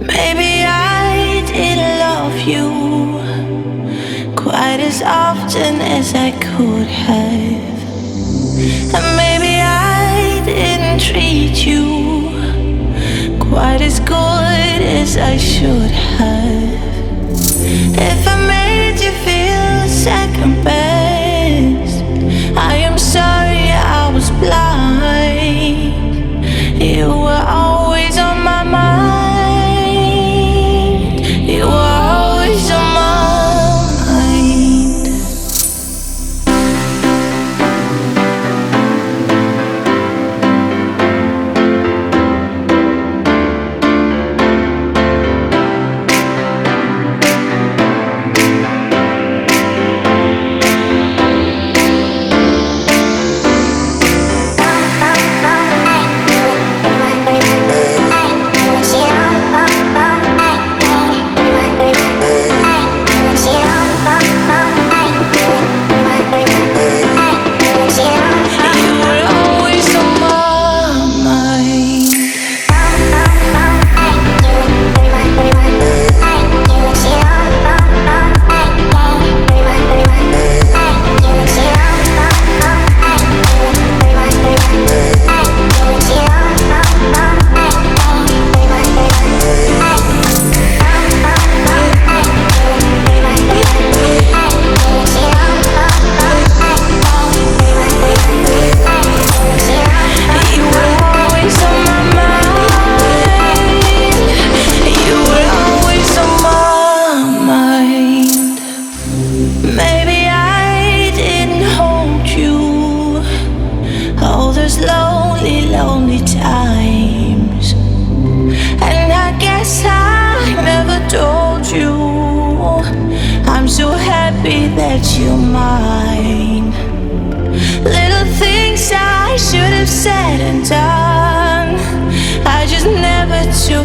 Maybe I didn't love you quite as often as I could have. And maybe I didn't treat you quite as good as I should have. Times. And I guess I never told you I'm so happy that you're mine. Little things I should have said and done. I just never took.